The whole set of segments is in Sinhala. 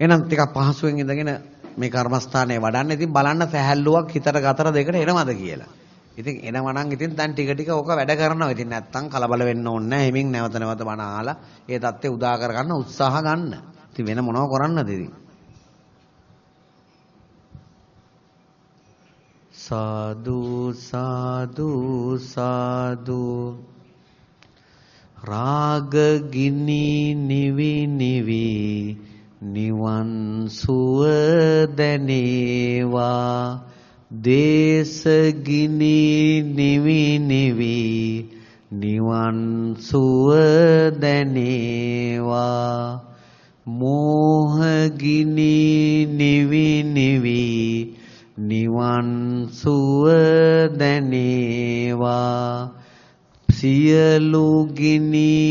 එහෙනම් ටිකක් පහසුවෙන් ඉඳගෙන මේ කර්මස්ථානයේ වඩන්න. ඉතින් බලන්න සැහැල්ලුවක් හිතට ගතර දෙකට එනවද කියලා. ඉතින් එනවා නම් ඉතින් දැන් ටික ටික ඕක වැඩ කරනවා. ඉතින් නැත්තම් කලබල වෙන්න ඕනේ නැහැ. හිමින් නැවත නැවත බණ අහලා ඒ தත්ත්වය උදා කරගන්න උත්සාහ ගන්න. ඉතින් වෙන මොනව කරන්නද ඉතින්? සාදු සාදු සාදු රාග ගිනි නිවි නිවි නිවන් සුව දැනේවා. දේශගිනි නිවි නිවි නිවන් සුව දැනේවා. මෝහගිනි නිවි නිවි නිවන් සුව දැනේවා. සියලු ගිනි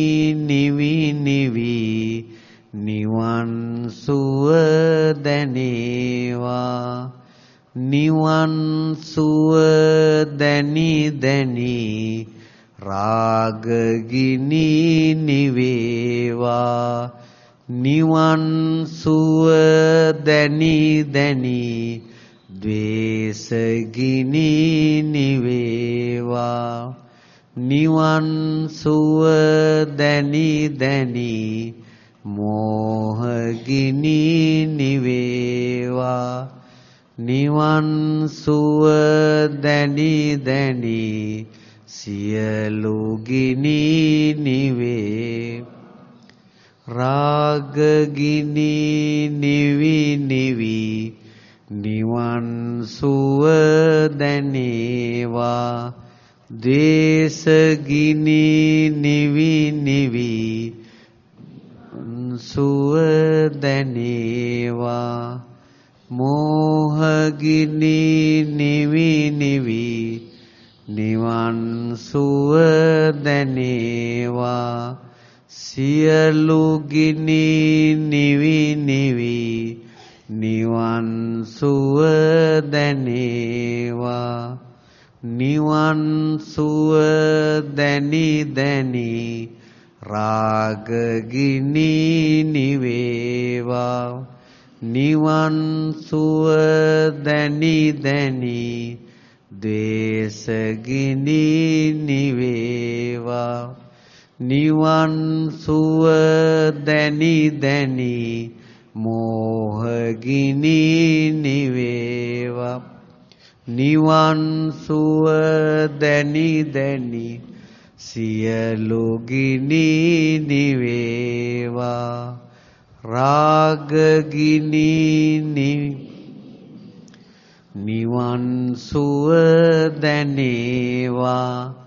දැනි දැනි ද්වේෂගිනි නිවේවා. නිවන් සුව දැනි දැනි මෝහගිනි නිවේවා. නිවන් සුව දැනි දැනි සියලු ගිනි නිවේ. රාග ගිනි නිවි නිවි නිවන් සුව දැනේවා. දේශගිනි නිවි නිවි සුව දැනේවා. මෝහගිනි නිවි නිවි නිවන් සුව දැනේවා. සියලු ගිනි නිවි නිවි නිවන් සුව දැනේවා. නිවන් සුව දැනි දැනි රාග ගිනි නිවේවා. නිවන් සුව දැනි දැනි ද්වේෂ ගිනි නිවේවා. නිවන් සුව දැනි දැනි මෝහගිනි නිවේවා. නිවන් සුව දැනි දැනි සියලු ගිනි නිවේවා. රාග ගිනි නිවන් සුව දැනේවා.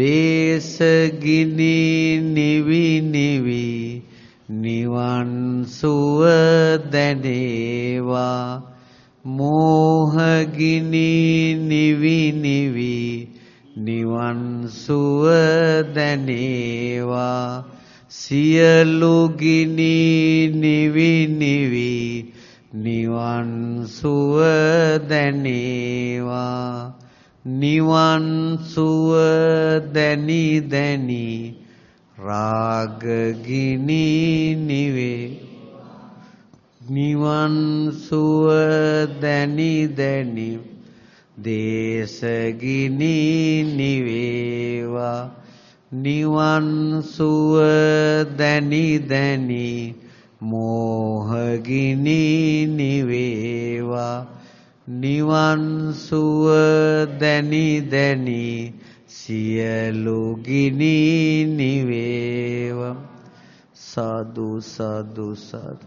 දේශ ගිනි නිවි නිවි නිවන් සුව දැනේවා. මෝහගිනි නිවි නිවි නිවන් සුව දැනේවා. සියලු ගිනි නිවි නිවි නිවන් සුව දැනේවා. නිවන් සුව දැනි දැනි රාග ගිනි නිවේ. නිවන් සුව දැනි දැනි දේශගිනි නිවේවා. නිවන් සුව දැනි දැනි මෝහගිනි නිවේවා නිවන් සුව දැනි දැනි සියලු ගිනි නිවේව. සාදු සාදු සාදු.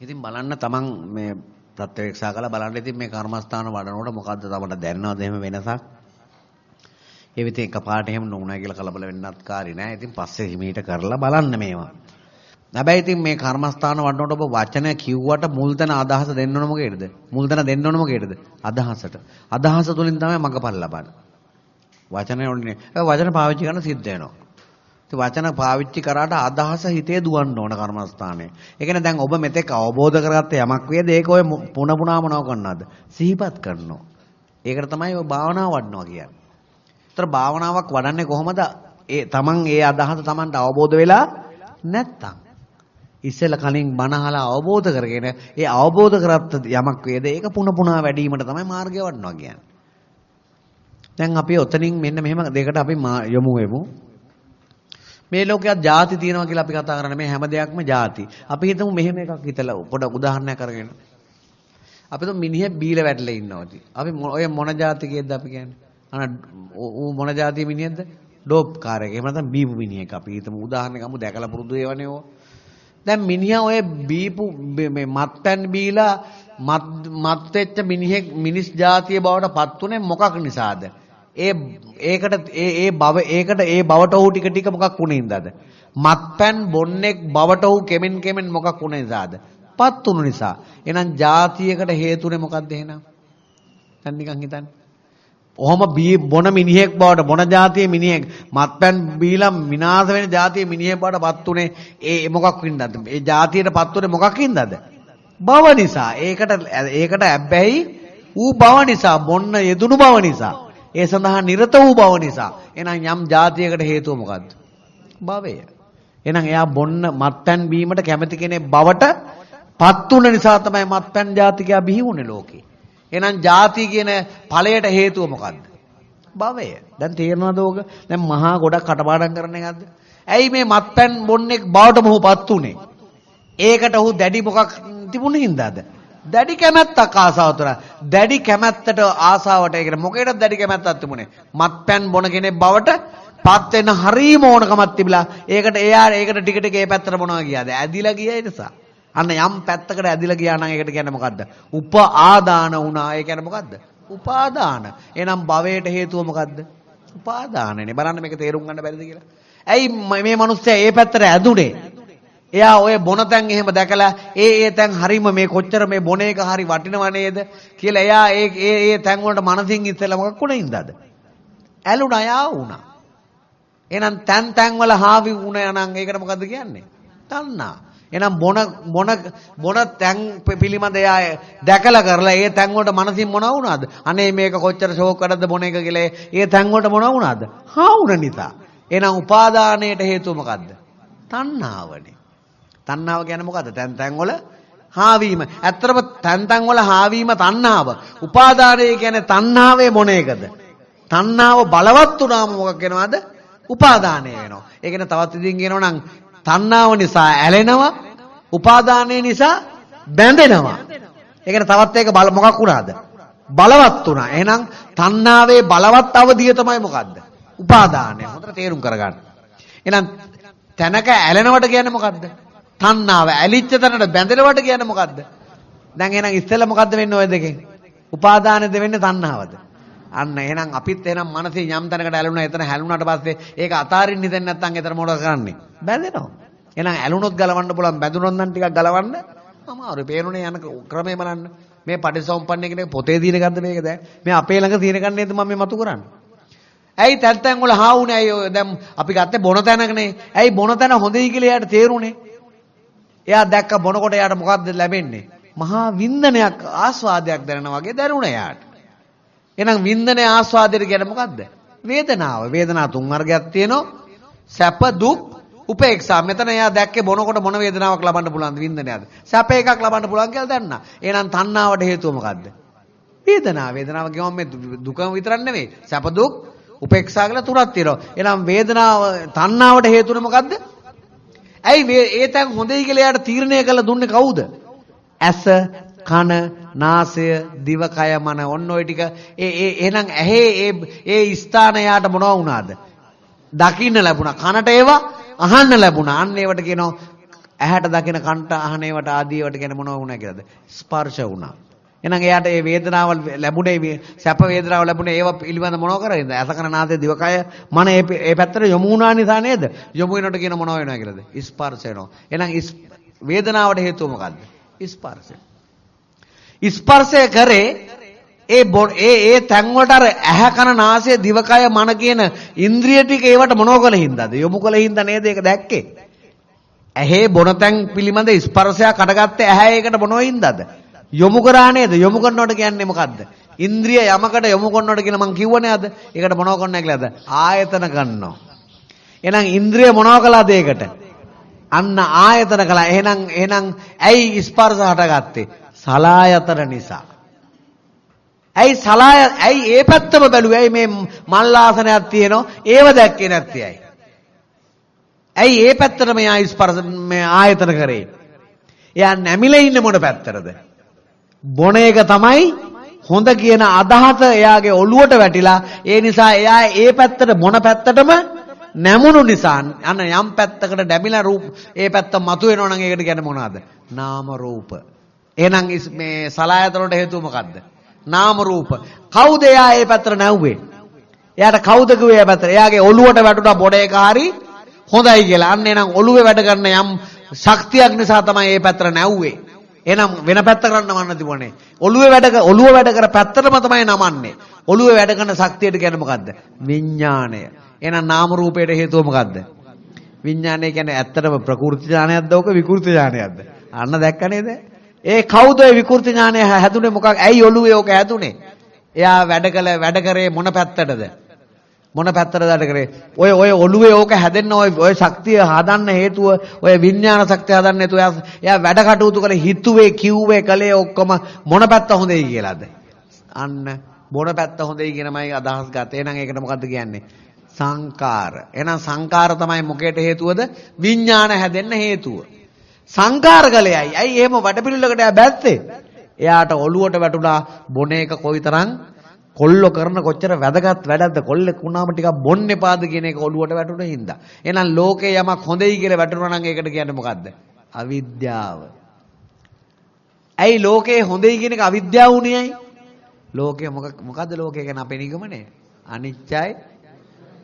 ඉතින් බලන්න තමන් මේ ප්‍රත්‍යක්ෂා කළා බලන්න ඉතින් මේ කර්මස්ථාන වඩනකොට මොකද්ද තමන්ට දැනනවද එහෙම වෙනසක්? ඒ විදිහට එකපාරට එහෙම නොවුනා කියලා කලබල වෙන්නත් කාරි නෑ ඉතින් පස්සේ හිමීට කරලා බලන්න මේවා හැබැයි ඉතින් මේ කර්මස්ථාන වඩනකොට ඔබ වචන කිව්වට මුල් තැන අදහස දෙන්න ඕන මොකේද? මුල් තැන දෙන්න ඕන මොකේද? අදහසට. අදහස තුලින් තමයි මඟපල් ලබන්නේ. වචනේ ඕනේ. ඒ වචන පාවිච්චි කරන සිද්ධ වෙනවා. ඉතින් වචන පාවිච්චි කරාට අදහස හිතේ දුවන්න ඕන කර්මස්ථානේ. ඒ කියන්නේ දැන් ඔබ මෙතෙක් අවබෝධ කරගත්ත යමක් වේද ඒක ඔය පුන පුනා මොනව කරනවද? සිහිපත් කරනවා. ඒකට තමයි ඔය භාවනාව වඩනවා කියන්නේ. ඒතර භාවනාවක් වඩන්නේ කොහොමද? ඒ තමන් ඒ අදහස තමන්ට අවබෝධ වෙලා නැත්තම්. ඉස්සෙල්ලා කලින් බණහලා අවබෝධ කරගෙන ඒ අවබෝධ කරත් යමක් වේද ඒක පුන පුනා වැඩිවීමට තමයි මාර්ගය වඩනවා කියන්නේ. දැන් අපි ඔතනින් මෙන්න මෙහෙම දෙකට අපි යොමු වෙමු. මේ ලෝකයක් ಜಾති තියෙනවා කියලා අපි කතා කරන්නේ මේ හැම දෙයක්ම ಜಾති. අපි හිතමු මෙහෙම එකක් හිතලා පොඩ උදාහරණයක් අරගෙන. අපි තුන් මිනිහෙක් බීලා වැටලා ඉන්නවාදී. අපි ඔය මොන ಜಾතිකයේද අපි කියන්නේ? අන ඌ මොන જાතිය මිනිහෙක්ද? ඩෝප් කාරයෙක්. එහෙම නැත්නම් බීපු මිනිහෙක්. අපි හිතමු උදාහරණයක් අමු දැකලා පුරුදු ඒවනේ ඕවා. දැන් මිනිහා ඔය බීපු මේ මත්පැන් බීලා මත් මත් වෙච්ච මිනිහෙක් මිනිස් ජාතිය බවට පත් උනේ මොකක් නිසාද? ඒ ඒකට ඒ ඒ බව ඒකට ඒ බවට ඔහු ටික ටික මොකක් වුණේ ඉඳද? මත්පැන් බොන්නෙක් බවට ඔහු කෙමෙන් කෙමෙන් මොකක් වුණේ ඉඳාද? පත් උණු නිසා. එහෙනම් ජාතියකට හේතුනේ මොකක්ද එහෙනම්? දැන් නිකන් හිතන්න. ඔහොම බොන මිනිහෙක් බවට බොන જાතිය මිනිහෙක් මත්පැන් බීලා විනාශ වෙන જાතිය මිනිහෙක් බවටපත් උනේ ඒ මොකක් වින්දාද? ඒ જાතියටපත් උනේ මොකක් වින්දාද? බව නිසා. ඒකට ඒකට ඇබ්බැහි ඌ බව නිසා, බොන්න යෙදුණු බව නිසා, ඒ සඳහා නිරත වූ බව නිසා. එහෙනම් යම් જાතියකට හේතුව මොකද්ද? භවය. එහෙනම් එයා බොන්න මත්පැන් බීමට කැමති කෙනෙක් බවට පත් උන නිසා තමයි මත්පැන් જાතිකයා බිහි වුනේ ලෝකේ. එහෙනම් ಜಾති කියන ඵලයට හේතුව මොකද්ද? භවය. දැන් තේරෙනවද ඕක? දැන් මහා ගොඩක් කටපාඩම් කරන එකක්ද? ඇයි මේ මත්පැන් බොන්නෙක් බවට මොහොපත් උනේ? ඒකට ඔහු දැඩි මොකක් තිබුණේ හින්දාද? දැඩි කැමැත්තක් ආසාව තුර. දැඩි කැමැත්තට ආසාවට ඒකට මොකේද දැඩි කැමැත්තක් තිබුණේ? මත්පැන් බොන කෙනෙක් බවට පත් වෙන හරීම ඕනකමක් තිබිලා ඒකට එයා ඒකට ටික ටික ඒ පැත්තට මොනවා ගියාද? ඇදිලා ගියා ඒ නිසා. අන්න යම් පැත්තකට ඇදිලා ගියා නම් ඒකට කියන්නේ මොකද්ද? උපාදාන වුණා. ඒ කියන්නේ මොකද්ද? උපාදාන. එහෙනම් භවයට හේතුව මොකද්ද? උපාදානනේ. බලන්න මේක තේරුම් ගන්න බැරිද කියලා. ඇයි මේ මිනිස්සයා ඒ පැත්තට ඇදුනේ? එයා ඔය බොන තැන් එහෙම දැකලා ඒ ඒ තැන් හරීම මේ කොච්චර මේ බොන එක හරි වටිනව නේද කියලා එයා ඒ ඒ ඒ තැන් වලට මනසින් ඉස්සෙල්ලා මොකක් වුණේ ඉඳද? ඇලුණා යා වුණා. එහෙනම් තැන් තැන් වල හාවි වුණා නම් ඒකට මොකද්ද කියන්නේ? තණ්හා. එහෙනම් බොන බොන බොන තැන් පිළිමද එයා දැකලා කරලා ඒ තැන් වලට මනසින් මොනවා වුණාද? අනේ මේක කොච්චර ෂෝක් කරද්ද බොන එක කියලා ඒ තැන් වලට මොනවා වුණාද? හා වුණ නිසා. එහෙනම් උපාදානයට හේතුව මොකද්ද? තණ්හාවනේ. තණ්හාව කියන්නේ මොකද්ද? තැන් තැන් වල හාවීම. ඇත්තටම තැන් තැන් වල හාවීම තණ්හාව. උපාදානය කියන්නේ තණ්හාවේ මොන එකද? තණ්හාව බලවත් වුණාම මොකක් වෙනවද? උපාදානය වෙනවා. ඒ කියන්නේ තවත් ඉදින් කියනවා නම් තණ්හාව නිසා ඇලෙනවා, උපාදානය නිසා බැඳෙනවා. ඒ කියන්නේ තවත් එක බල මොකක් වුණාද? බලවත් වුණා. එහෙනම් තණ්හාවේ බලවත් අවධිය තමයි මොකද්ද? උපාදානය. හොඳට තේරුම් කරගන්න. එහෙනම් තැනක ඇලෙනවට කියන්නේ මොකද්ද? තණ්හාව ඇලිච්ච තැනට බැඳෙනවට කියන්නේ මොකද්ද? දැන් එහෙනම් ඉස්සෙල්ලා මොකද්ද වෙන්නේ ඔය දෙකෙන්? උපාදානෙද වෙන්නේ තණ්හාවද? අන්න එහෙනම් අපිත් එහෙනම් මනසේ යම් තැනකට ඇලුනා එතන හැලුණාට පස්සේ ඒක අතාරින්න දෙන්නේ නැත්නම් එතන මොනවද කරන්නේ? බැඳෙනවා. එහෙනම් ඇලුනොත් ගලවන්න පුළුවන් බැඳුනොත් නම් ටිකක් ගලවන්න අමාරුයි. පේනුනේ යන ක්‍රමය බලන්න. මේ පටිසම්පන්න කෙනෙක් පොතේ දින ගන්නද මේක දැන්? මේ අපේ ළඟ තියෙන කන්නේ මම මේ මතු කරන්නේ. ඇයි තැන් තැන් වල හා වුනේ ඇයි දැන් අපි ගත්තේ බොන තැනකනේ. ඇයි බොන තැන හොඳයි කියලා එයාට තේරුනේ. එයා දැක්ක බොනකොට එයාට මොකද්ද ලැබෙන්නේ? මහා වින්දනයක් ආස්වාදයක් දැනෙනා වගේ දැනුණා එයාට. එහෙනම් වින්දනයේ ආස්වාදයට කියන්නේ මොකද්ද? වේදනාව. වේදනා තුන් වර්ගයක් තියෙනවා. සැප දුක් උපේක්ෂා. මෙතන එයා දැක්කේ බොනකොට මොන වේදනාවක් ලබන්න පුළුවන්ද වින්දනයද? සැප එකක් ලබන්න පුළුවන් කියලා දන්නා. එහෙනම් තණ්හාවට හේතුව මොකද්ද? වේදනාව. වේදනාව කියවම මේ දුකම විතරක් නෙවෙයි. සැප දුක් උපේක්ෂා කියලා තුනක් තියෙනවා. එහෙනම් වේදනාව තණ්හාවට හේතුනේ මොකද්ද? ඇයි ඒ තැන් හොඳයි කියලා එයාට තීරණය කළ දුන්නේ කවුද? ඇස, කන, නාසය, දිවකය, මන ඔන්න ඔය ටික ඒ ඒ එහෙනම් ඇහි ඒ ඒ ස්ථාන යාට මොනවා වුණාද? දකින්න ලැබුණා. කනට ඒවා අහන්න ලැබුණා. අන්න ඒවට කියනවා ඇහැට දකින කන්ට අහන ඒවට ආදී ඒවට කියන මොනවා වුණා කියලාද? ස්පර්ශ වුණා. එහෙනම් එයාට මේ වේදනාව ලැබුණේ සැප වේදනාව ලැබුණේ ඒව පිළිබඳ මොනව කරයිද? අසකන නාසය දිවකය මන ඒ පැත්තට යොමු වුණා නිසා නේද? යොමු වෙනකොට කියන මොනව වෙනවා කියලාද? ස්පර්ශ වෙනවා. එහෙනම් වේදනාවට හේතුව මොකද්ද? ස්පර්ශය. ස්පර්ශය කරේ ඒ ඒ ඒ තැන් වලට අර ඇහැ කන නාසය දිවකය මන කියන ඉන්ද්‍රිය ටික ඒවට මොනව කළ හින්දාද? යොමු කළ හින්දා නේද ඒක දැක්කේ? ඇහි බොන තැන් පිළිබඳ ස්පර්ශයක් අඩගත්තේ ඇහැ ඒකට මොනව හින්දාද? යොමු කරා නේද? යොමු කරනකොට කියන්නේ මොකද්ද? ඉන්ද්‍රිය යමකට යොමු කරනවට කියලා මං කිව්වනේ අද. ඒකට මොනව කරන්නයි කියලාද? ආයතන ගන්නවා. එහෙනම් ඉන්ද්‍රිය මොනව කළාද ඒකට? අන්න ආයතන කළා. එහෙනම් එහෙනම් ඇයි ස්පර්ශ හටගත්තේ? සලායතන නිසා. ඇයි සලාය ඇයි ඒ පැත්තම බැලුවේ? ඇයි මේ මල් ආසනයක් තියෙනවා? ඒව දැක්කේ නැත්තේ ඇයි? ඇයි ඒ පැත්තට මෙයා ස්පර්ශ මේ ආයතන කරේ? එයා නැමිලා ඉන්නේ මොන පැත්තටද? බොන එක තමයි හොඳ කියන අදහස එයාගේ ඔළුවට වැටිලා ඒ නිසා එයා ඒ පැත්තට මොන පැත්තටම නැමුණු නිසා අන්න යම් පැත්තකට ඩැමිලා රූප ඒ පැත්ත මතුවෙනවා නම් ඒකට කියන්නේ මොනවද? නාම රූප. එහෙනම් මේ සලායතන වලට හේතුව මොකද්ද? නාම රූප. කවුද එයා ඒ පැත්තට නැව්වේ? එයාට කවුද කිව්වේ ඒ පැත්තට? එයාගේ ඔළුවට වැටුණා බොඩ එක හරි හොඳයි කියලා. අන්න එහෙනම් ඔළුවේ වැඩ කරන යම් ශක්තියක් නිසා තමයි මේ පැත්තට නැව්වේ. එහෙනම් වෙන පැත්ත කරන්න මන්න තිබුණේ. ඔළුවේ වැඩ ඔළුව වැඩ කර පැත්තටම තමයි නමන්නේ. ඔළුවේ වැඩ කරන ශක්තියට කියන්නේ මොකද්ද? විඥාණය. එහෙනම් නාම රූපයට හේතුව මොකද්ද? විඥාණය කියන්නේ ඇත්තටම ප්‍රකෘති ඥානයක්ද ඕක විකෘති ඥානයක්ද? අන්න දැක්ක නේද? ඒ කවුද ඒ විකෘති ඥානය හැදුනේ මොකක්? ඇයි ඔළුවේ ඕක හැදුනේ? එයා වැඩ කළ වැඩ කරේ මොන පැත්තටද? මොන පැත්තටද වැඩ කරේ? ඔය ඔය ඔළුවේ ඕක හැදෙන්න ඔය ඔය ශක්තිය හදන්න හේතුව ඔය විඥාන ශක්තිය හදන්න හේතුව එයා වැඩ කටයුතු කරේ හිතුවේ කිව්වේ කලේ ඔක්කොම මොන පැත්ත හොඳයි කියලාද? අන්න මොන පැත්ත හොඳයි කියනමයි අදහස් ගත්තේ. එහෙනම් ඒකට මොකද්ද කියන්නේ? සංකාර. එහෙනම් සංකාර තමයි මොකේට හේතුවද? විඥාන හැදෙන්න හේතුව. සංකාර කලෙයි. ඇයි එහෙම වඩපිළිවෙලකට එයා බැස්සේ? එයාට ඔළුවට වැටුණා බොන එක කොයිතරම් කොල්ලෝ කරන කොච්චර වැදගත් වැඩක්ද කොල්ලෙක් වුණාම ටිකක් බොන්න එපාද කියන එක ඔළුවට වැටුණ හින්දා. එහෙනම් ලෝකේ යමක් හොඳයි කියලා වැටුණා නම් ඒකට කියන්නේ මොකද්ද? අවිද්‍යාව. ඇයි ලෝකේ හොඳයි කියන එක අවිද්‍යාව උනේයි? ලෝකේ මොකක් මොකද්ද ලෝකේ ගැන අපේ නිගමනේ? අනිත්‍යයි.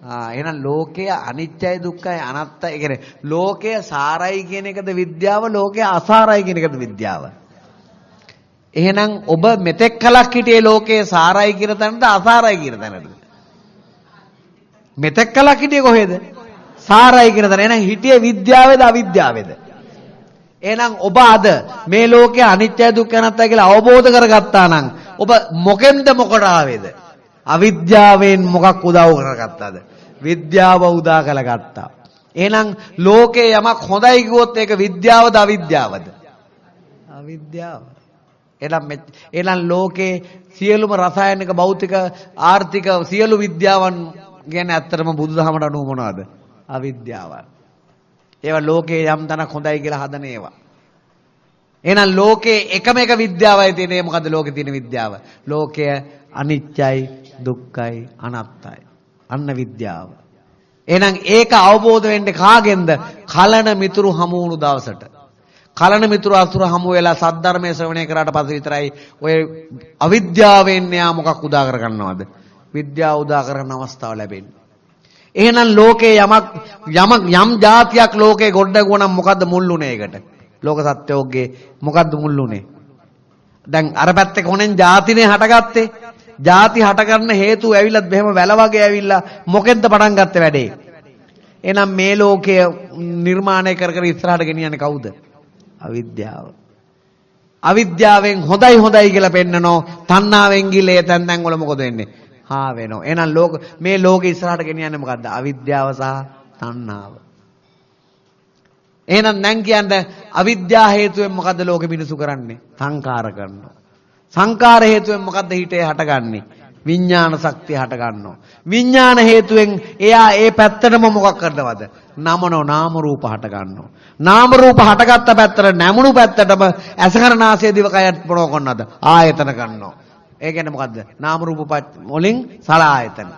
ආ එහෙනම් ලෝකය අනිත්‍යයි දුක්ඛයි අනාත්තයි. ඒ කියන්නේ ලෝකය සාරයි කියන එකද විද්‍යාව, ලෝකය අසාරයි කියන එකද විද්‍යාව? එහෙනම් ඔබ මෙතෙක් කලක් හිටියේ ලෝකේ සාරයි කියන තැනද අසාරයි කියන තැනද? මෙතෙක් කලක් හිටියේ කොහෙද? සාරයි කියන තැන. එහෙනම් හිටියේ විද්‍යාවේද අවිද්‍යාවේද? එහෙනම් ඔබ අද මේ ලෝකයේ අනිත්‍ය දුක්ඛ අනාත්මය කියලා අවබෝධ කරගත්තා නම් ඔබ මොකෙන්ද මොකට ආවේද? අවිද්‍යාවෙන් මොකක් උදව් කරගත්තද? විද්‍යාව උදා කරගත්තා. එහෙනම් ලෝකේ යමක් හොඳයි කිව්වොත් ඒක විද්‍යාවද අවිද්‍යාවද? අවිද්‍යාව. එහෙනම් එහෙනම් ලෝකේ සියලුම රසායනික භෞතික ආර්ථික සියලු විද්‍යාවන් කියන්නේ ඇත්තටම බුදුදහමට අනුව මොනවද? අවිද්‍යාවන්. ඒවා ලෝකේ යම් තැනක් හොඳයි කියලා හදන ඒවා. එහෙනම් ලෝකේ එකම එක විද්‍යාවයි තියෙන්නේ මොකද්ද ලෝකේ තියෙන විද්‍යාව? ලෝකය අනිත්‍යයි, දුක්ඛයි, අනාත්තයි. අන්න විද්‍යාව. එහෙනම් ඒක අවබෝධ වෙන්නේ කාගෙන්ද? කලන මිතුරු හමු වුණු දවසට. කලන මිතුරු අසුර හමු වෙලා සද්ධර්මයේ ශ්‍රවණය කරාට පස්සේ විතරයි ඔය අවිද්‍යාවෙන් යා මොකක් උදා කර ගන්නවද? විද්‍යාව උදා කරන අවස්ථාව ලැබෙන්නේ. එහෙනම් ලෝකේ යමක් යමක් යම් જાතියක් ලෝකේ ගොඩනගුවනම් මොකද්ද මුල්ුනේ ඒකට? ලෝක සත්‍යෝගේ මොකද්ද මුල්ුනේ? දැන් අර පැත්තේ කොනෙන් જાතිනේ හටගත්තේ. ಜಾති හට ගන්න හේතු ඇවිල්ලත් මෙහෙම වැල වගේ ඇවිල්ලා මොකෙන්ද පටන් ගත්තේ වැඩේ? එහෙනම් මේ ලෝකය නිර්මාණය කර කර ඉස්සරහට ගෙනියන්නේ කවුද? අවිද්‍යාව. අවිද්‍යාවෙන් හොඳයි හොඳයි කියලා පෙන්නනෝ තණ්හාවෙන් ගිලේ තැන් තැන් වල මොකද වෙන්නේ? හා වෙනෝ. එහෙනම් ලෝක මේ ලෝකෙ ඉස්සරහට ගෙනියන්නේ මොකද්ද? අවිද්‍යාව සහ තණ්හාව. එහෙනම් දැන් කියන්නේ අවිද්‍යාව හේතුවෙන් මොකද්ද ලෝකෙ මිනිසු කරන්නේ? සංකාර කරනවා. සංකාර හේතුවෙන් මොකද්ද හිතේ හටගන්නේ? විඥාන ශක්තිය හට ගන්නවා. විඥාන හේතුවෙන් එයා ඒ පැත්තටම මොකක් කරනවද? නමනෝ නාම රූප හට ගන්නවා. නාම රූප හටගත්ත පැත්තට නැමුණු පැත්තටම ඇසකරනාසය දිවකයත් මොනව කරනවද? ආයතන ගන්නවා. ඒ කියන්නේ මොකද්ද? නාම රූප වලින් සලආයතන.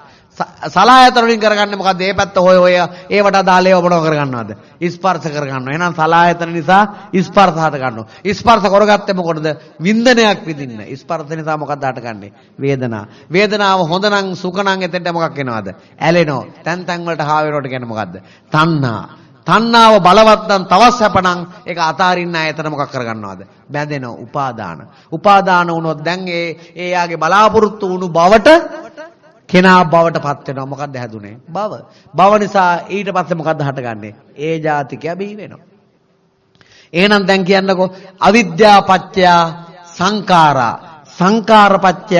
සලායතන වලින් කරගන්නේ මොකද්ද? මේ පැත්ත හොය හොය ඒවට අදාළ ඒවා මොනව කරගන්නවද? ස්පර්ශ කරගන්නවා. එහෙනම් සලායතන නිසා ස්පර්ශ හට ගන්නවා. ස්පර්ශ කරගත්තේ මොකටද? වින්දනයක් විඳින්න. ස්පර්ශ නිසා මොකක්ද හටගන්නේ? වේදනාව. වේදනාව හොඳ නම් සුඛ නම් එතෙන්ට මොකක් එනවද? ඇලෙනවා. තැන් තැන් වලට හා වෙනවට කියන්නේ මොකද්ද? තණ්හා. තණ්හාව බලවත් නම් තවත් සැපනම් ඒක අතාරින්න ඇතන මොකක් කරගන්නවද? බැඳෙනවා. උපාදාන. උපාදාන වුණොත් දැන් ඒ ඒ යාගේ බලාපොරොත්තු වුණු බවට කෙනා බවට පත් වෙනවා. මොකද්ද හැදුනේ? භව. භව නිසා ඊට පස්සේ මොකද්ද හටගන්නේ? ඒ ජාතිකය බිහි වෙනවා. එහෙනම් දැන් කියන්නකෝ අවිද්‍යා පත්‍ය සංඛාරා සංඛාර පත්‍ය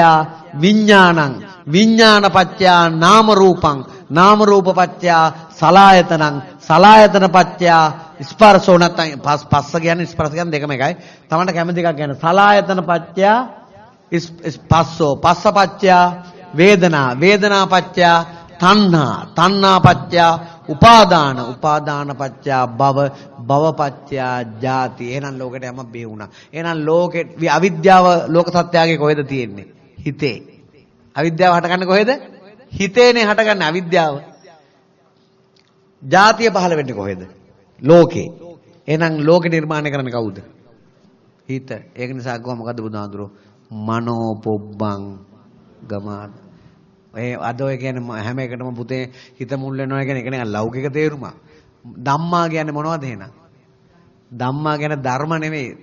විඥානං විඥානපච්චයා නාම රූපං නාම රූපපච්චයා සලායතනං සලායතන පච්චයා ස්පර්ශෝ නැත්නම් පස්ස කියන්නේ ස්පර්ශ කියන්නේ දෙකම එකයි. තමන්ට කැමති එකක් ගන්න. සලායතන පච්චයා පස්සෝ පස්ස පච්චයා වේදනා වේදනා පච්චයා තණ්හා. තණ්හා පච්චයා උපාදාන. උපාදාන පච්චයා භව භව පච්චයා ජාති. එහෙනම් ලෝකෙට යම බේ වුණා. එහෙනම් ලෝකෙ අවිද්‍යාව ලෝක සත්‍යයේ කොහෙද තියෙන්නේ? හිතේ. අවිද්‍යාව හටගන්නේ කොහෙද? හිතේනේ හටගන්නේ අවිද්‍යාව. ජාතිය පහළ වෙන්නේ කොහෙද? ලෝකේ. එහෙනම් ලෝකෙ නිර්මාණය කරන්නේ කවුද? හිත. ඒක නිසා අග්ගව මොකද්ද බුදුහාඳුරෝ? මනෝ පොබ්බං ගමාන ඒ අද ඔය කියන්නේ හැම එකටම පුතේ හිත මුල් වෙනවා කියන එක නිකන් ලෞකික තේරුමක්. ධම්මා කියන්නේ මොනවද එහෙනම්? ධම්මා කියන්නේ ධර්ම නෙමෙයි.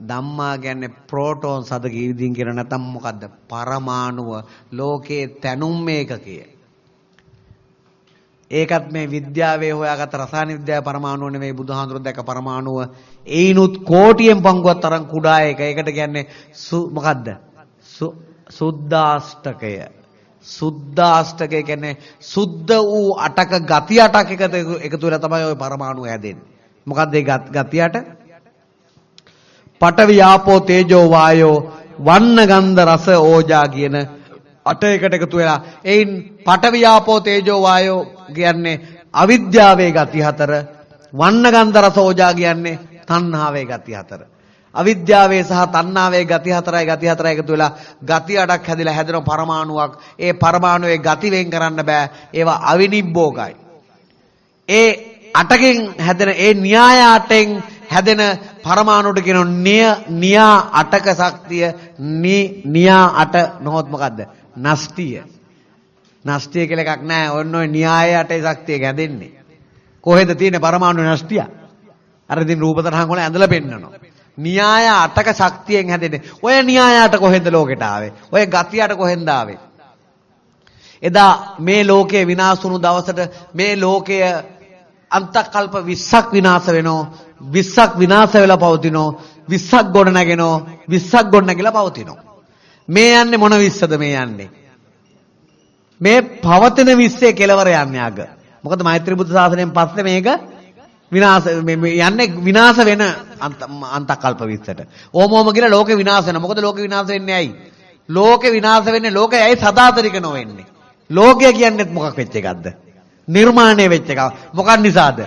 ධම්මා කියන්නේ ප්‍රෝටෝන් සද කීවිදින් කියන නැත්නම් මොකද්ද? පරමාණුව ලෝකේ තැනුම් මේකකය. ඒකත් මේ විද්‍යාවේ හොයාගත්ත රසායන විද්‍යාවේ පරමාණුව නෙමෙයි බුදුහාඳුර දැක පරමාණුව. ඒිනුත් කෝටියෙන් පංගුවක් තරම් කුඩා එක. ඒකට කියන්නේ මොකද්ද? සුද්ධාෂ්ටකය සුද්ධාෂ්ටකය කියන්නේ සුද්ධ වූ අටක ගති අටක් එකතු වෙලා තමයි ওই පරමාණු හැදෙන්නේ. මොකද්ද ඒ ගතියට? පඨවි ආපෝ තේජෝ වායෝ වන්න ගන්ධ රස ඕජා කියන අට එකට එකතු වෙලා එයින් පඨවි ආපෝ තේජෝ වායෝ කියන්නේ අවිද්‍යාවේ ගති හතර වන්න ගන්ධ රස ඕජා කියන්නේ තණ්හාවේ ගති හතර අවිද්‍යාවේ සහ තණ්හාවේ ගති හතරයි ගති හතරයි එකතු වෙලා ගති අඩක් හැදිලා හැදෙන පරමාණුවක්. ඒ පරමාණුවේ ගති වෙන් කරන්න බෑ. ඒවා අවිනිබ්බෝගයි. ඒ අටකින් හැදෙන ඒ න්‍යාය අටෙන් හැදෙන පරමාණුට කියන නිය නියා අටක ශක්තිය නි නියා අට නොහොත් මොකද්ද? නස්තිය. නස්තිය කියලා එකක් නැහැ. ඔන්න ඔය න්‍යාය අටේ ශක්තිය හැදෙන්නේ. කොහෙද තියෙන පරමාණු නස්තිය? අර ඉතින් රූප තරහන් වල ඇඳලා පෙන්නනවා. න්‍යාය අටක ශක්තියෙන් හැදෙන්නේ. ඔය න්‍යායට කොහෙන්ද ලෝකෙට ආවේ? ඔය ගතියට කොහෙන්ද ආවේ? එදා මේ ලෝකය විනාශ වුණු දවසට මේ ලෝකය අන්තකල්ප 20ක් විනාශ වෙනෝ 20ක් විනාශ වෙලා පවතිනෝ 20ක් ගොඩ නැගෙනෝ 20ක් ගොඩ නැගිලා පවතිනෝ මේ යන්නේ මොන 20ද මේ යන්නේ මේ පවතින 20 කෙලවර යන්නේ අග මොකද මෛත්‍රී බුදු සාසනයෙන් පස්සේ මේක විනාශ යන්නේ විනාශ වෙන අන්තකල්ප විස්සට. ඕම ඕම කියලා ලෝකේ විනාශ වෙනවා. මොකද ලෝකේ විනාශ වෙන්නේ ඇයි? ලෝකේ විනාශ වෙන්නේ ලෝකේ ඇයි සදාතනික නොවෙන්නේ? ලෝකය කියන්නේත් මොකක් වෙච්ච එකක්ද? නිර්මාණය වෙච්ච එකක්. මොකක් නිසාද?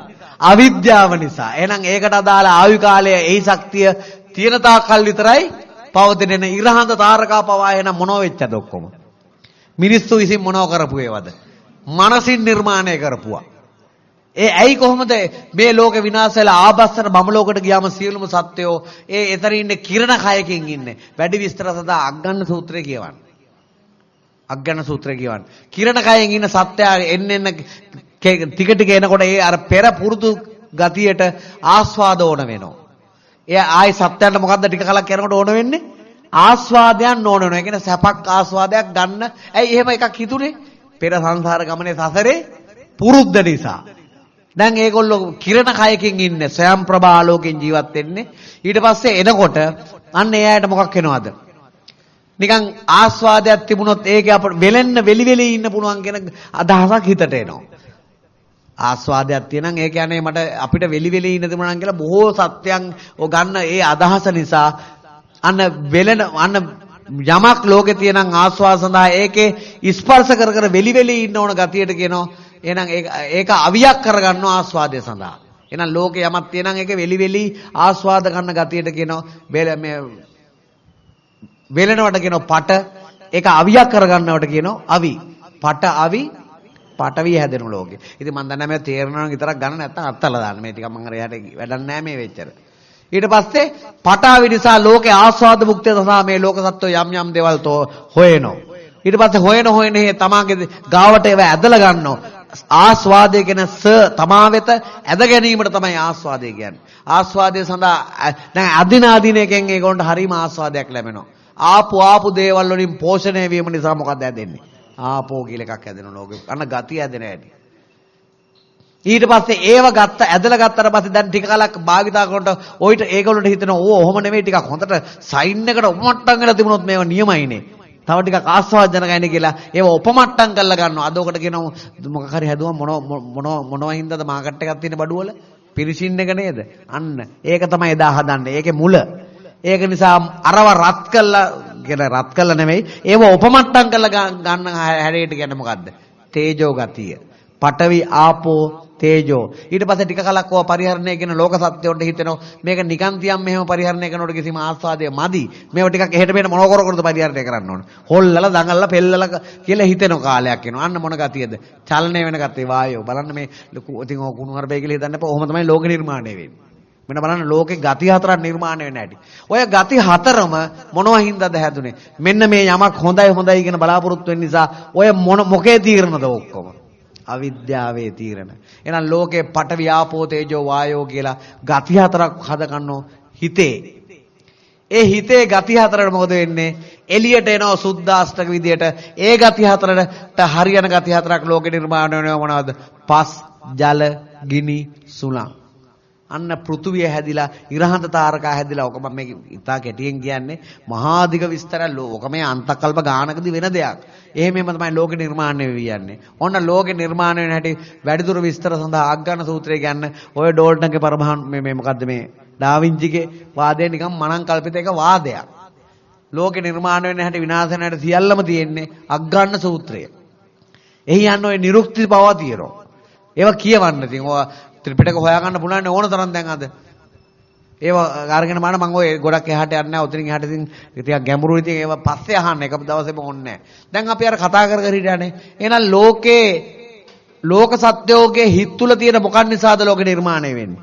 අවිද්‍යාව නිසා. එහෙනම් ඒකට අදාළ ආයු කාලය එයි ශක්තිය තියෙන තාක්කල් විතරයි පවතින ඉරහඳ තාරකා පවා එහෙනම් මොනව වෙච්චද ඔක්කොම? මිනිස්සු විසින් මොනව කරපු ඒවද? මනසින් නිර්මාණය කරපුවා. ඒ ඇයි කොහොමද මේ ලෝක විනාශ වෙලා ආබස්සර බඹලෝකට ගියාම සියලුම සත්වයෝ ඒ එතන ඉන්නේ කිරණ කයකින් ඉන්නේ. වැඩි විස්තර සදා අග්ගන්න සූත්‍රය කියවන්න. අග්ගන්න සූත්‍රය කියවන්න. කිරණ කයෙන් ඉන්න සත්‍යය එන්න එන්න ටික ටික එනකොට ඒ අර පෙර පුරුදු ගතියට ආස්වාද ඕන වෙනවා. එයා ආයි සත්‍යයන්ට මොකද්ද ටික කලක් යනකොට ඕන වෙන්නේ? ආස්වාදයන් ඕන වෙනවා. ඒ කියන්නේ සැපක් ආස්වාදයක් ගන්න. ඇයි එහෙම එකක් හිතුනේ? පෙර සංසාර ගමනේ සසරේ පුරුද්ද නිසා. දැන් ඒගොල්ලෝ කිරණ කයකින් ඉන්නේ ස්වයං ප්‍රභාලෝකෙන් ජීවත් වෙන්නේ. ඊට පස්සේ එනකොට අන්න ඒ අයට මොකක් වෙනවද? නිකන් ආස්වාදයක් තිබුණොත් ඒකේ අප වෙලෙන්න වෙලි වෙලි ඉන්න පුළුවන් කියන අදහසක් හිතට එනවා. ආස්වාදයක් තියෙනම් ඒ කියන්නේ මට අපිට වෙලි වෙලි ඉන්න තිබුණා නම් කියලා බොහෝ සත්‍යයන් ඔ ගන්න ඒ අදහස නිසා අන්න වෙලෙන අන්න යමක් ලෝකේ තියෙනම් ආස්වාද සඳහා ඒකේ ස්පර්ශ කර කර වෙලි වෙලි ඉන්න ඕන ගතියට කියනවා එහෙනම් ඒක ඒක අවියක් කරගන්නවා ආස්වාදය සඳහා. එහෙනම් ලෝකේ යමක් තියෙනම් ඒක වෙලි වෙලි ආස්වාද ගන්න ගතියට කියනවා මේ වෙලනවට කියනවා පට ඒක අවියක් කරගන්නවට කියනවා අවි. පට අවි පටවිය හැදෙන ලෝකේ. ඉතින් මම දන්නේ මේ තේරෙනවා විතරක් ගන්න නැත්තම් අත්තලා දාන්න. මේ ටික මම අර එහාට වැඩක් නැහැ මේ වෙච්චර. ඊට පස්සේ පටාවි නිසා ලෝකේ ආස්වාද භුක්තිය සඳහා මේ ලෝක සත්වෝ යම් යම් දේවල් හොයනවා. ඊට පස්සේ හොයන හොයන හේ තමාගේ ගාවට ඒවා ඇදලා ගන්නවා. ආස්වාදය කියන ස තමා වෙත ඇද ගැනීමට තමයි ආස්වාදය කියන්නේ. ආස්වාදය සඳහා දැන් අදින අදින එකෙන් ඒගොල්ලන්ට හරීම ආස්වාදයක් ලැබෙනවා. ආපු ආපු දේවල් වලින් පෝෂණය වීම නිසා මොකක්ද හැදෙන්නේ? ආපෝ කියලා එකක් හැදෙන ලෝකෙ. අන්න ගතිය හැදෙන හැටි. ඊට පස්සේ ඒව ගත්ත ඇදලා ගත්තට පස්සේ දැන් ටික කලක් භාවිතා කරනකොට ඔයිට ඒගොල්ලන්ට හිතෙනවා ඕ ඔහොම නෙමෙයි ටිකක් හොඳට සයින් එකට උමට්ටම් වෙලා තිබුණොත් මේව නියමයිනේ. තව ටිකක් ආස්වාදජනකයිනේ කියලා ඒව උපමට්ටම් කරලා ගන්නවා. අද ඔකට කියනවා මොකක් හරි හැදුවම මොන මොන මොනවා හින්දාද මාකට් එකක් තියෙන බඩුවල පිරිසින් එක නේද? අන්න ඒක තමයි එදා හදන්නේ. ඒකේ මුල. ඒක නිසා අරව රත් කළා කියලා රත් කළා නෙමෙයි. ඒව උපමට්ටම් කරලා ගන්න හැඩයට කියන්නේ මොකද්ද? තේජෝ ගතිය. පඨවි ආපෝ තේජෝ. ඊට පස්සේ ටික කලක් ඕවා පරිහරණය කරන ලෝක සත්‍යවලට හිතෙනවා. මේක නිකන් තියම් මෙහෙම පරිහරණය කරනකොට කිසිම ආස්වාදයක් මදි. මේව ටිකක් එහෙට මෙහෙට මොන කර කරද පරිහරණය කරන්න ඕන. හොල්ලලා දඟලලා පෙල්ලලා කියලා හිතෙන කාලයක් එනවා. අන්න මොන ගතියද? චලනය වෙන ගතිය. වායෝ. බලන්න මේ ඉතින් ඔය කුණු හරබේ කියලා හිතන්න එපා. ඔහොම තමයි ලෝක නිර්මාණය වෙන්නේ. මෙන්න බලන්න ලෝකේ ගති හතරක් නිර්මාණය වෙන්න ඇති. ඔය ගති හතරම මොනවා හින්දාද හැදුනේ? මෙන්න මේ යමක් හොඳයි හොඳයි කියන බලාපොරොත්තු වෙන නිසා ඔය මොන මොකේ තීරණද ඔක්කොම? අවිද්‍යාවේ තීරණ. එහෙනම් ලෝකේ පඨවි ආපෝ තේජෝ වායෝ කියලා ගති හතරක් හදගන්නෝ හිතේ. ඒ හිතේ ගති හතරට මොකද වෙන්නේ? එළියට එනවා සුද්දාස්තක විදියට. ඒ ගති හතරට හරියන ගති හතරක් ලෝකේ නිර්මාණය වෙනවා මොනවද? පස්, ජල, ගිනි, සුළං. අන්න පෘථුවිය හැදිලා ඉරහඳ තාරකා හැදිලා ඔක මම මේක ඉතා කැටියෙන් කියන්නේ මහා අධික විස්තරය ලෝක මේ අන්තකල්ප ගානකදී වෙන දෙයක්. එහෙමම තමයි ලෝක නිර්මාණය වෙවි යන්නේ. ඔන්න ලෝක නිර්මාණය වෙන හැටි වැඩිදුර විස්තර සඳහා ආග්ගන සූත්‍රය ගන්න ඔය ඩෝල්ටන්ගේ පරමහන් මේ මේ මොකද්ද මේ ඩාවින්චිගේ වාදය නිකන් මනං කල්පිත එක වාදයක්. ලෝක නිර්මාණය වෙන හැටි විනාශ වෙන හැටි සියල්ලම තියෙන්නේ අග්ගන්න සූත්‍රය. එහි යන්නේ ඔය නිරුක්ති බව තියෙනවා. ඒවා කියවන්න ඉතින් ඔය ත්‍රිපිටක හොයාගන්න පුළුවන් ඕන තරම් දැන් අද. ඒව අරගෙන මම මම ඔය ගොඩක් එහාට යන්නේ නැහැ. උතරින් එහාට ඉතින් ටිකක් ගැඹුරුයි ඉතින් ඒව පස්සේ අහන්න එක දවසේම ඕනේ නැහැ. දැන් අපි අර කතා කර කර හිටියානේ. එහෙනම් ලෝකේ ලෝක සත්‍යෝගේ හිත් තුල තියෙන මොකක් නිසාද ලෝක නිර්මාණය වෙන්නේ?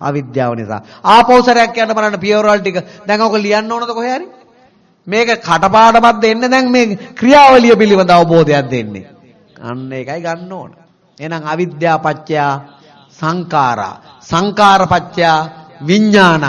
අවිද්‍යාව නිසා. ආපෞසරයක් කියන්න බලන්න පියවරවල් ටික. දැන් ඔක ලියන්න ඕනද කොහේ හරි? මේක කටපාඩමක් දෙන්න දැන් මේ ක්‍රියාවලිය පිළිබඳ අවබෝධයක් දෙන්නේ. අන්න ඒකයි ගන්න ඕන. එහෙනම් අවිද්‍යාව පත්‍යා සංඛාරා. සංඛාරපච්චයා විඥානං.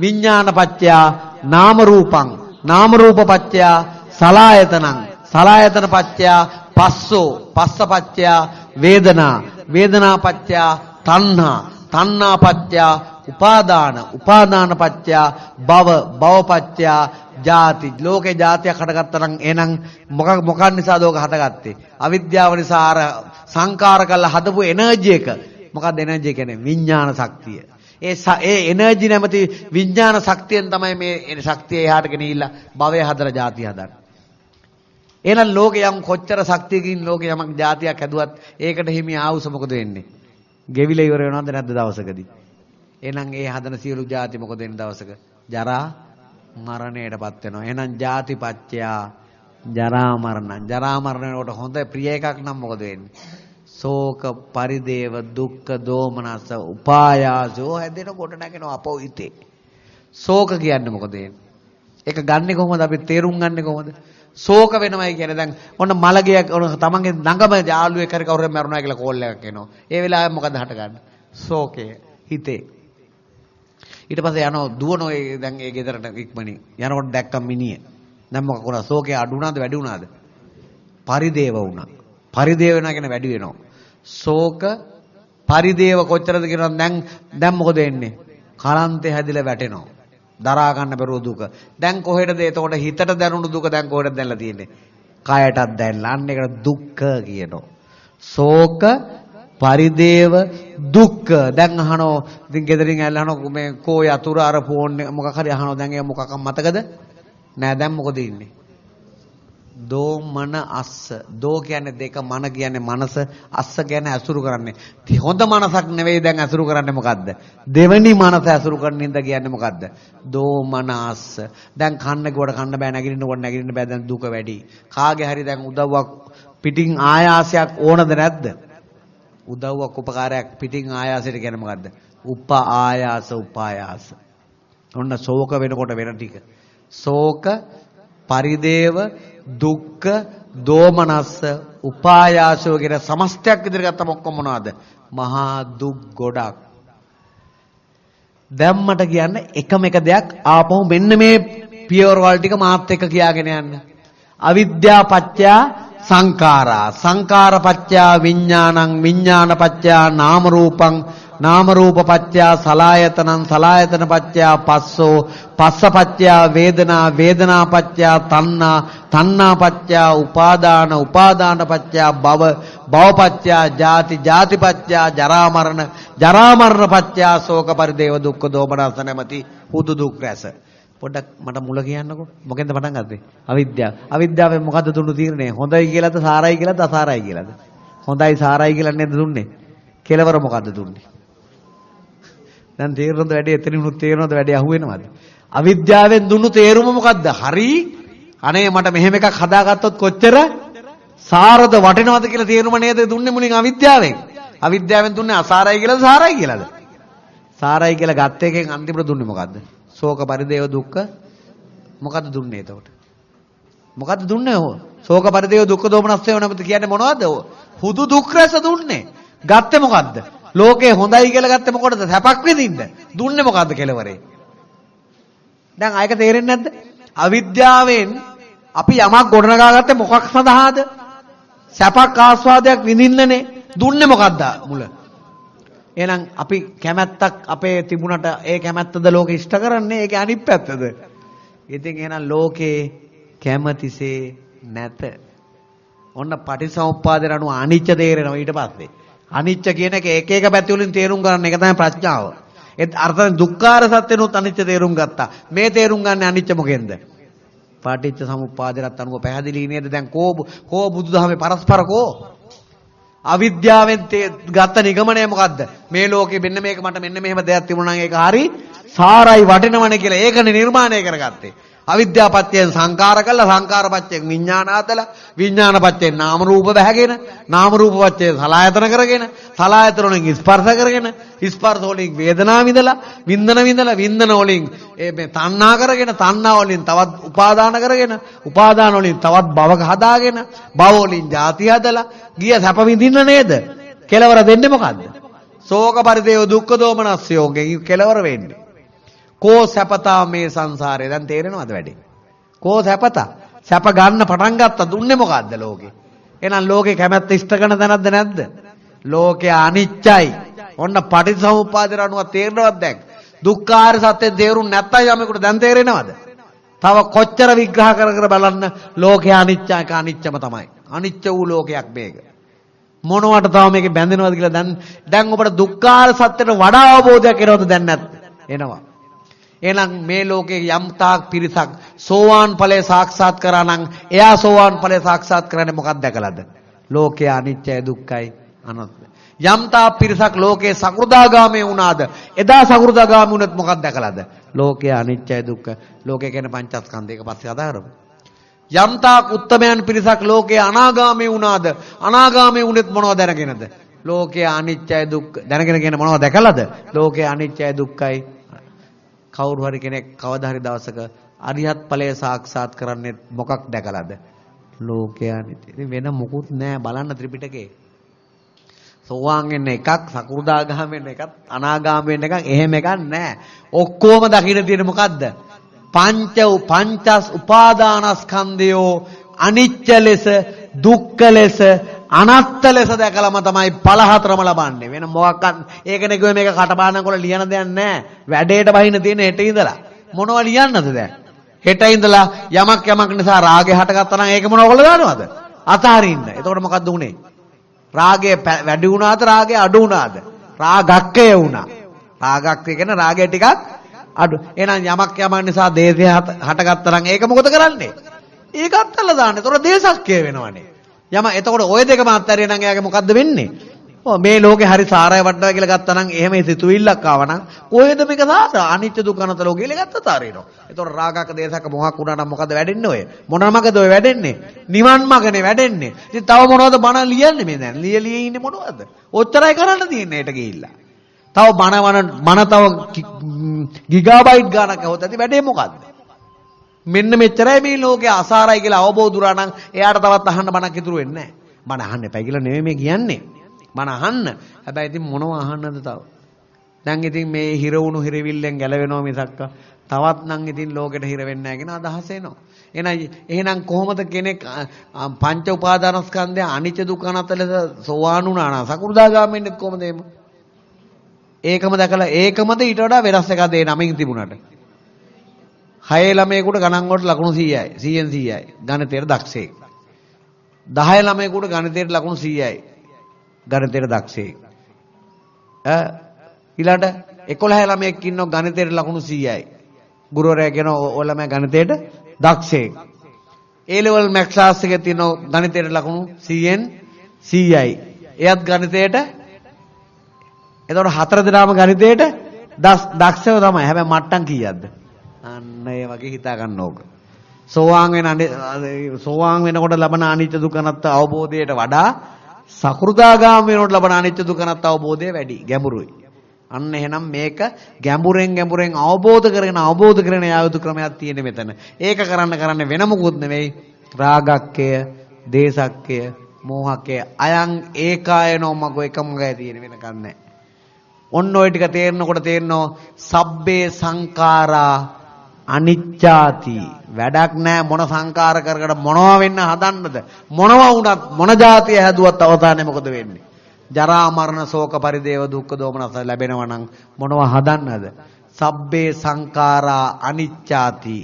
විඥානපච්චයා නාම රූපං නාම රූපපච්චයා සලායතනං. සලායතනපච්චයා පස්සෝ. පස්සපච්චයා වේදනා. වේදනාපච්චයා තණ්හා. තණ්හාපච්චයා උපාදාන. උපාදානපච්චයා භව. භවපච්චයා ජාති. ලෝකේ ජාතියක් හටගත්තා නම් එහෙනම් මොකක් මොකක් නිසාද ඕක හටගත්තේ? අවිද්‍යාව නිසා අර සංකාර කළා හදපු එනර්ජි එක මොකක්ද එනර්ජි කියන්නේ? විඥාන ශක්තිය. ඒ ඒ එනර්ජි නැමැති විඥාන ශක්තියෙන් තමයි මේ ශක්තිය එහාට ගෙනිහිල්ලා භවය හදලා ಜಾති හදන්නේ. එහෙනම් ලෝකේ යම් කොච්චර ශක්තියකින් ලෝකේ යමක් ಜಾතියක් හැදුවත් ඒකට හිමි ආවුස මොකද වෙන්නේ? ගෙවිලා ඉවර වෙනවද නැද්ද දවසකදී? එහෙනම් ඒ හදන සියලු ಜಾති මොකද වෙන්නේ දවසක? ජරා මරණයටපත් වෙනවා. එහෙනම් ಜಾතිපත්ත්‍යා ජරා මරණං. ජරා මරණයට හොඳ ප්‍රිය එකක් නම් මොකද වෙන්නේ? ශෝක පරිදේව දුක්ඛ දෝමනස උපායාසෝ හැදෙනකොට නැගෙන අපෝ හිතේ. ශෝක කියන්නේ මොකද ඒක ගන්නෙ කොහොමද අපි තේරුම් ගන්නෙ කොහොමද? ශෝක වෙනවයි කියන්නේ දැන් ඔන්න මලගියක් ඔන්න තමන්ගේ ළඟම යාළුවෙක් හරි කවුරුහරි මරුණා කියලා කෝල් එකක් එනවා. ඒ වෙලාවේ මොකද හටගන්නේ? ශෝකය හිතේ. ඊට පස්සේ යනවා දුවනෝ ඒ දැන් ඒ ගෙදරට ඉක්මනින්. යනකොට දැක්කම මිනිහ. දැන් මොකක් වුණා? ශෝකය අඩු වුණාද වැඩි වුණාද? පරිදේව වුණා. පරිදේව වෙනා කියන වැඩි වෙනවා. ශෝක පරිදේව කොච්චරද කියනවද දැන් දැන් මොකද වෙන්නේ? කලන්තේ හැදිලා වැටෙනවා. දරා ගන්න බැරුව දුක. දැන් කොහෙටද එතකොට හිතට දැනුණු දුක දැන් කොහෙටද දැන්ලා තියෙන්නේ? කයටත් දැන්ලා. අන්න ඒකට දුක්ඛ කියනවා. ශෝක පරිදේව දුක්ඛ දැන් අහනෝ ඉතින් ගෙදරින් ඇවිල්ලා අහනෝ මේ කෝ යතුරු අර ෆෝන් මොකක් හරි අහනෝ දැන් ඒ මොකක් මතකද නෑ දැන් මොකද ඉන්නේ දෝ මන අස්ස. දෝ කියන්නේ දෙක මන කියන්නේ මනස අස්ස කියන්නේ අසුරු කරන්නේ. හොඳ මනසක් නෙවෙයි දැන් අසුරු කරන්නේ මොකද්ද? දෙවනි මනස අසුරු කරන ඉඳ කියන්නේ මොකද්ද? දෝ මන අස්ස. දැන් කන්න ගොඩ කන්න බෑ නැගිටිනකොට නැගිටින්න බෑ දැන් දුක වැඩි. කාගේ හරි දැන් උදව්වක් පිටින් ආයාසයක් ඕනද නැද්ද? උදව්වක් උපකාරයක් පිටින් ආයාසයට කියන්නේ මොකද්ද? උප ආයාස උපායාස. ඔන්න ශෝක වෙනකොට වෙන ටික. ශෝක පරිදේව දුක්ඛ දෝමනස්ස උපායාසෝ කියන සමස්තයක් ඉදිරියට ගත්තම ඔක්කොම මොනවද? මහා දුක් ගොඩක්. දැම්මට කියන්නේ එකම එක දෙයක් ආපහු මෙන්න මේ පියවර වල ටික මාත් එක්ක කියාගෙන යන්න. අවිද්‍යා පත්‍යා සංඛාරා සංඛාර පත්‍යා විඥානං විඥාන පත්‍යා නාම රූපං නාම රූප පත්‍යා සලායතනං සලායතන පත්‍යා පස්සෝ පස්ස පත්‍යා වේදනා වේදනා පත්‍යා තණ්හා තණ්හා පත්‍යා උපාදාන උපාදාන පත්‍යා භව භව පත්‍යා ජාති ජාති පත්‍යා ජරා මරණ ජරා මරණ පත්‍යා ශෝක පරිදේව දුක්ඛ දෝමනස නැමැති හුදු දුක් රැස. පොඩ්ඩක් මට මුල කියන්නකෝ. මොකෙන්ද පටන් ගත්තේ? අවිද්‍යාව. අවිද්‍යාවෙන් මොකද්ද දුන්නු තීරණය හොඳයි කියලාද සාරයි කියලාද අසාරයි කියලාද? හොඳයි සාරයි කියලා නේද දුන්නේ? කෙලවර මොකද්ද දුන්නේ? දැන් තේරෙනවද වැඩි? එතනිනුත් තේරෙනවද වැඩි අහුවෙනවද? අවිද්‍යාවෙන් දුන්නු තේරුම මොකද්ද? හරි. අනේ මට මෙහෙම එකක් හදාගත්තොත් කොච්චර? සාරද වටිනවද කියලා තේරුම නේද දුන්නේ මුලින් අවිද්‍යාවෙන්? අවිද්‍යාවෙන් දුන්නේ අසාරයි කියලාද සාරයි කියලාද? සාරයි කියලා ගත්ත එකෙන් අන්තිමට දුන්නේ මොකද්ද? ශෝක පරිදේව දුක්ඛ. මොකද්ද දුන්නේ එතකොට? මොකද්ද දුන්නේ ඕ ශෝක පරිදේව දුක්ඛ දෝමනස්සේ වෙනමද කියන්නේ මොනවද? හුදු දුක් රස දුන්නේ. ගත්තේ මොකද්ද? ලෝකේ හොඳයි කියලා ගත්තේ මොකටද? සැපක් විඳින්න. දුන්නේ මොකද්ද කෙලවරේ? දැන් ආයක තේරෙන්නේ නැද්ද? අවිද්‍යාවෙන් අපි යමක් ගොඩනගා ගත්තේ මොකක් සඳහාද? සැපක් ආස්වාදයක් විඳින්නනේ. දුන්නේ මොකද්ද මුල? එහෙනම් අපි කැමැත්තක් අපේ තිබුණට ඒ කැමැත්තද ලෝකෙ ඉෂ්ට කරන්නේ? ඒකේ අනිත් පැත්තද? ඉතින් එහෙනම් ලෝකේ කැමැතිසේ නැත. ඔන්න පටිසමුප්පාදේට අනුව අනිච්ච තේරෙනවා ඊට පස්සේ. අනිච්ච කියන එක එක එක පැති වලින් තේරුම් ගන්න එක තමයි ප්‍රඥාව. ඒත් අර්ථයෙන් දුක්ඛාර සත්‍යනොත් අනිච්ච තේරුම් ගත්තා. මේ තේරුම් ගන්න අනිච්ච මොකෙන්ද? පටිච්ච සමුප්පාදයට අනුව පැහැදිලි නේද? දැන් කෝ කෝ බුදුදහමේ පරස්පර කෝ අවිද්‍යාවෙන් ගත්ත නිගමනය මොකද්ද? මේ ලෝකේ මෙන්න මේක මට මෙන්න මෙහෙම දෙයක් තිබුණා නම් ඒක හරි සාරයි වටිනවනේ කියලා ඒකනේ නිර්මාණය කරගත්තේ. අවිද්‍යාපත්‍යයෙන් සංකාර කළා සංකාරපත්‍යයෙන් විඥාන ආතලා විඥානපත්‍යයෙන් නාම රූප බැහැගෙන නාම රූපපත්‍යයෙන් සලායතන කරගෙන සලායතන වලින් ස්පර්ශ කරගෙන ස්පර්ශ වලින් වේදනා විඳලා වින්දන විඳලා වින්දන වලින් මේ තණ්හා කරගෙන තණ්හා වලින් තවත් උපාදාන කරගෙන උපාදාන වලින් තවත් භවක හදාගෙන භව වලින් ಜಾති හදලා ගිය සැප විඳින්න නේද? කෙලවර දෙන්නේ මොකද්ද? ශෝක පරිදේව දුක්ඛ දෝමනස් යෝගෙන් කෙලවර වෙන්නේ. කෝ සැපතා මේ සංසාරේ දැන් තේරෙනවද වැඩි? කෝ සැපතා? සැප ගන්න පටන් ගත්තා දුන්නේ මොකද්ද ලෝකේ? එහෙනම් ලෝකේ කැමැත්ත ඉෂ්ට කරන තැනක්ද නැද්ද? ලෝකේ අනිච්චයි. ඔන්න පටිච්චසමුප්පාදේ අනුව තේරෙනවද දැන්? දුක්ඛාර සත්‍ය තේරුම් නැත්තම් යමෙකුට දැන් තේරෙනවද? තව කොච්චර විග්‍රහ කර කර බලන්න ලෝකේ අනිච්චයි අනිච්චම තමයි. අනිච්ච වූ ලෝකයක් මේක. මොනවට තව මේකේ බැඳෙනවද කියලා දැන් දැන් ඔබට දුක්ඛාර සත්‍යට වඩා අවබෝධයක් එනවද දැන් නැත්? එනවා. එහෙනම් මේ ලෝකේ යම් තාක් පිරිසක් සෝවාන් ඵලය සාක්ෂාත් කරා නම් එයා සෝවාන් ඵලය සාක්ෂාත් කරන්නේ මොකක්ද දැකලාද? ලෝකේ අනිත්‍යයි දුක්ඛයි අනාත්මයි. යම් තාක් පිරිසක් ලෝකේ සකෘදාගාමී වුණාද? එදා සකෘදාගාමී වුණත් මොකක්ද දැකලාද? ලෝකේ අනිත්‍යයි දුක්ඛ. ලෝකේ කියන්නේ පංචස්කන්ධයක පස්සේ කතා කරමු. යම් තාක් උත්තමයන් පිරිසක් ලෝකේ අනාගාමී වුණාද? අනාගාමී වුණෙත් මොනවද දැනගෙනද? ලෝකේ අනිත්‍යයි දුක්ඛ දැනගෙන කියන මොනවද දැකලාද? ලෝකේ අනිත්‍යයි දුක්ඛයි කවුරු හරි කෙනෙක් කවදා හරි දවසක අරිහත් ඵලය සාක්ෂාත් කරන්නේ මොකක් දැකලාද? ලෝකයා ඉතින් වෙන මොකුත් නෑ බලන්න ත්‍රිපිටකේ. සෝවාන් වෙන්න එකක්, සකු르දාගාම වෙන්න එකක්, අනාගාම වෙන්න එකක් එහෙම එකක් නෑ. ඔක්කොම දකින්න තියෙන මොකද්ද? පංච පංචස් උපාදානස්කන්ධයෝ අනිච්ච ලෙස, දුක්ඛ ලෙස, අනත්ත ලෙස දැකලාම තමයි ඵල හතරම ලබන්නේ. වෙන මොකක්වත් ඒකනේ කිව්වේ මේක කටපාඩම් ලියන දෙයක් නැහැ. වැඩේට බහින්න තියෙන හෙට ඉඳලා. මොනවද ලියන්නද දැන්? හෙට ඉඳලා යමක් යමක් නිසා රාගය හටගත්තා නම් ඒක මොනව ඔයගොල්ලෝ දන්නවද? අතහරින්න. එතකොට මොකද්ද උනේ? රාගය වැඩි වුණාද රාගය අඩු වුණාද? රාගක්කය වුණා. රාගක්කය කියන්නේ රාගය ටිකක් අඩු. එහෙනම් යමක් යමක් නිසා දේශය හටගත්තා නම් ඒක මොකද කරන්නේ? ඒකත් අල්ල දාන්න. ඒතකොට දේශක්කය වෙනවනේ. යම එතකොට ওই දෙකම අත්හැරිය නම් එයාගේ මොකද්ද වෙන්නේ? ඔව් මේ ලෝකේ හරි සාරය වටනවා කියලා ගත්තා නම් එහෙම සිතුවිල්ලක් ආවනම් කොහෙද මේක සාර? අනිත්‍ය දුක්ඛ අනත ලෝකේ කියලා ගත්ත තාරිනවා. එතකොට රාගක දේශක මොහක් වුණා නම් මොකද වැඩෙන්නේ ඔය? මොන මගද ඔය වැඩෙන්නේ? නිවන් මගනේ වැඩෙන්නේ. ඉතින් තව මොනවද බණ ලියන්නේ මේ දැන්? ලිය ලිය ඉන්නේ මොනවද? ඔච්චරයි කරන්න තියෙන්නේ හෙට ගිහිල්ලා. තව බණ වන බණ තව ගිගාබයිට් ගානක් ඇහුවත් ඇති වැඩේ මොකද්ද? මෙන්න මෙච්චරයි මේ ලෝකේ අසාරයි කියලා අවබෝධ වුණා නම් එයාට තවත් අහන්න බණක් ඉතුරු වෙන්නේ නැහැ. බණ අහන්න එපයි කියලා නෙමෙයි මේ කියන්නේ. බණ අහන්න. හැබැයි ඉතින් මොනව අහන්නද තව? දැන් ඉතින් මේ හිර වුණු හිරවිල්ලෙන් ගැලවෙනවා මිසක්ක තවත් නම් ඉතින් ලෝකෙට හිර වෙන්නේ නැහැ කියන අදහස එනවා. එහෙනම් එහෙනම් කොහොමද කෙනෙක් පංච උපාදානස්කන්ධය අනිච්ච දුක්ඛ අනාත්ම ලෙස සෝවාන් වුණා නම් සකු르දාගාමී වෙන්නේ කොහොමද එහෙම? ඒකම දැකලා ඒකමද ඊට වඩා වෙනස් එකක් දෙන්න නමින් තිබුණාට. 6 ළමයෙකුට ගණන් වලට ලකුණු 100යි. 100න් 100යි. ගණිතයට දක්ෂයෙක්. 10 ළමයෙකුට ගණිතයට ලකුණු 100යි. ගණිතයට දක්ෂයෙක්. ඈ ඊළඟට 11 ළමයෙක් ඉන්නව ගණිතයට ලකුණු 100යි. ගුරුවරයා කියනවා ඔය ළමයා ගණිතයට දක්ෂයෙක්. A level maths class එකේ තියෙන ගණිතයට ලකුණු 100න් 100යි. එයත් ගණිතයට එතකොට හතර දෙනාම ගණිතයට දක්ෂව තමයි. හැබැයි මට්ටම් කීයක්ද? අන්න ඒ වගේ හිතා ගන්න ඕක. සෝවාන් වෙන සෝවාන් වෙනකොට ලබන අනිත්‍ය දුක නැත්ත අවබෝධයට වඩා සකෘදාගාම වෙනකොට ලබන අනිත්‍ය දුක නැත්ත අවබෝධය වැඩි ගැඹුරුයි. අන්න එහෙනම් මේක ගැඹුරෙන් ගැඹුරෙන් අවබෝධ කරගෙන අවබෝධ කරගෙන යා යුතු ක්‍රමයක් තියෙන මෙතන. ඒක කරන්න කරන්න වෙන මොකුත් නෙවෙයි. රාගක්කය, දේසක්කය, මෝහකය අයං ඒකායනෝ මගෝ එකමගයි තියෙන වෙන කන්නේ. ඔන්න ඔය ටික තේරෙනකොට තේරෙනවා සබ්බේ සංඛාරා අනිච්චාති වැඩක් නැහැ මොන සංකාර කර කර මොනවා වෙන්න හදන්නද? මොනවා වුණත් මොන જાතිය හැදුවත් අවසානයේ මොකද වෙන්නේ? ජරා මරණ ශෝක පරිදේව දුක්ඛ දෝමනස ලැබෙනවා නම් මොනවා හදන්නද? සබ්බේ සංඛාරා අනිච්චාති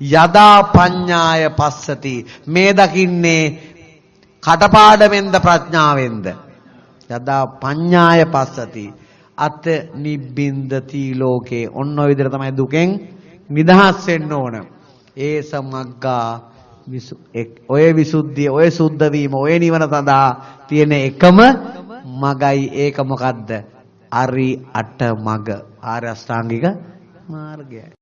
යදා පඤ්ඤාය පස්සති. මේ දකින්නේ කටපාඩමෙන්ද ප්‍රඥාවෙන්ද? යදා පඤ්ඤාය පස්සති. අත නිබ්බින්දති ලෝකේ. ඔන්න ඔය විදිහට තමයි දුකෙන් නිදහස් වෙන්න ඕන ඒ සමග්ගා ඔය විසුද්ධිය ඔය සුද්ධ වීම ඔය නිවන සඳහා තියෙන එකම මගයි ඒක මොකද්ද? අරි අට මග ආර්ය අෂ්ටාංගික මාර්ගයයි.